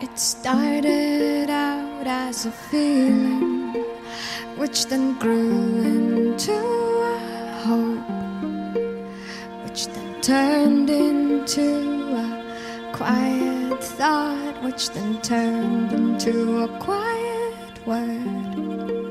It started out as a feeling, which then grew into a hope, which then turned into a quiet thought, which then turned into a quiet word.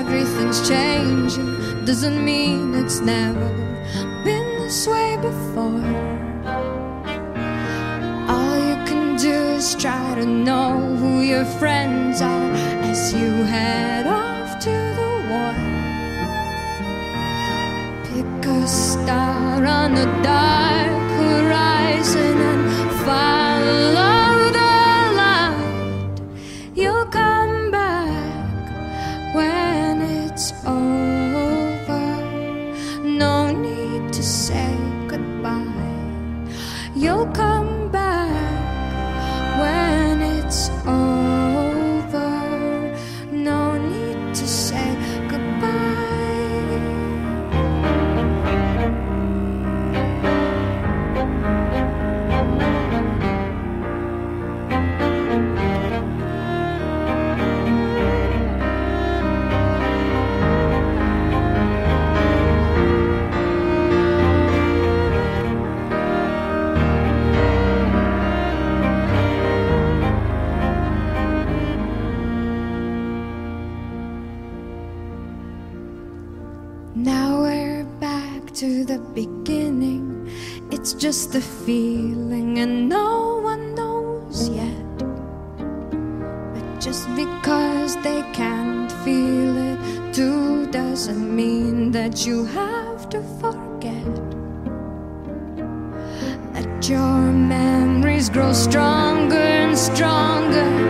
Everything's changing doesn't mean it's never been this way before. All you can do is try to know who your friends are as you head off to the war. Pick a star on the dark horizon and follow the light. You'll come it's over. Now we're back to the beginning. It's just a feeling, and no one knows yet. But just because they can't feel it, too, doesn't mean that you have to forget. Let your memories grow stronger and stronger